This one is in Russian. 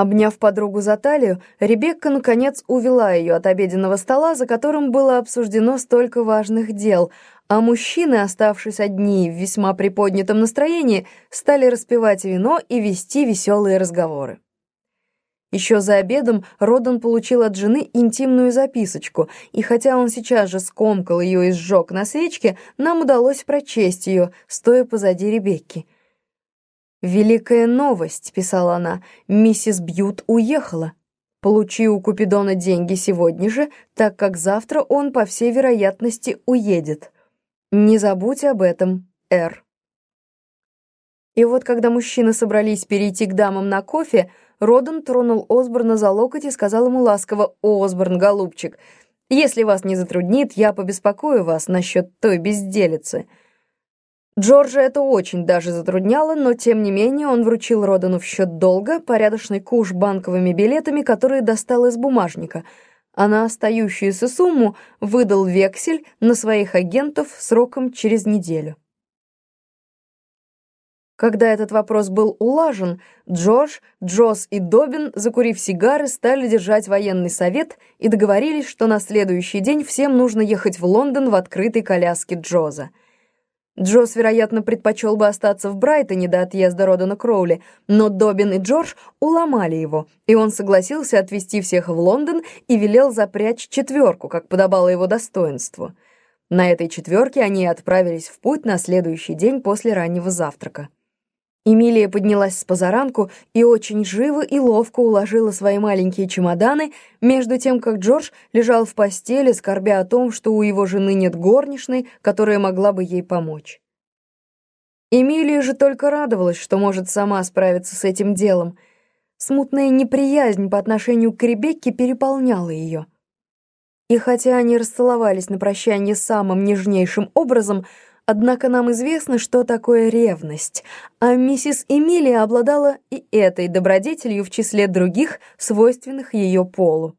Обняв подругу за талию, Ребекка, наконец, увела ее от обеденного стола, за которым было обсуждено столько важных дел, а мужчины, оставшись одни в весьма приподнятом настроении, стали распивать вино и вести веселые разговоры. Еще за обедом Родан получил от жены интимную записочку, и хотя он сейчас же скомкал ее и сжег на свечке, нам удалось прочесть ее, стоя позади Ребекки — «Великая новость», — писала она, — «миссис Бьют уехала. Получи у Купидона деньги сегодня же, так как завтра он, по всей вероятности, уедет. Не забудь об этом, Эр». И вот, когда мужчины собрались перейти к дамам на кофе, Родан тронул Осборна за локоть и сказал ему ласково «Осборн, голубчик, если вас не затруднит, я побеспокою вас насчет той безделицы». Джорджа это очень даже затрудняло, но тем не менее он вручил Родану в счет долга порядочный куш банковыми билетами, которые достал из бумажника, а на остающуюся сумму выдал вексель на своих агентов сроком через неделю. Когда этот вопрос был улажен, Джордж, Джосс и Добин, закурив сигары, стали держать военный совет и договорились, что на следующий день всем нужно ехать в Лондон в открытой коляске Джоза. Джосс, вероятно, предпочел бы остаться в Брайтоне до отъезда Родана Кроули, но Добин и Джордж уломали его, и он согласился отвезти всех в Лондон и велел запрячь четверку, как подобало его достоинству. На этой четверке они отправились в путь на следующий день после раннего завтрака. Эмилия поднялась с позаранку и очень живо и ловко уложила свои маленькие чемоданы, между тем, как Джордж лежал в постели, скорбя о том, что у его жены нет горничной, которая могла бы ей помочь. Эмилия же только радовалась, что может сама справиться с этим делом. Смутная неприязнь по отношению к Ребекке переполняла ее. И хотя они расцеловались на прощание самым нежнейшим образом, Однако нам известно, что такое ревность, а миссис Эмилия обладала и этой добродетелью в числе других, свойственных ее полу.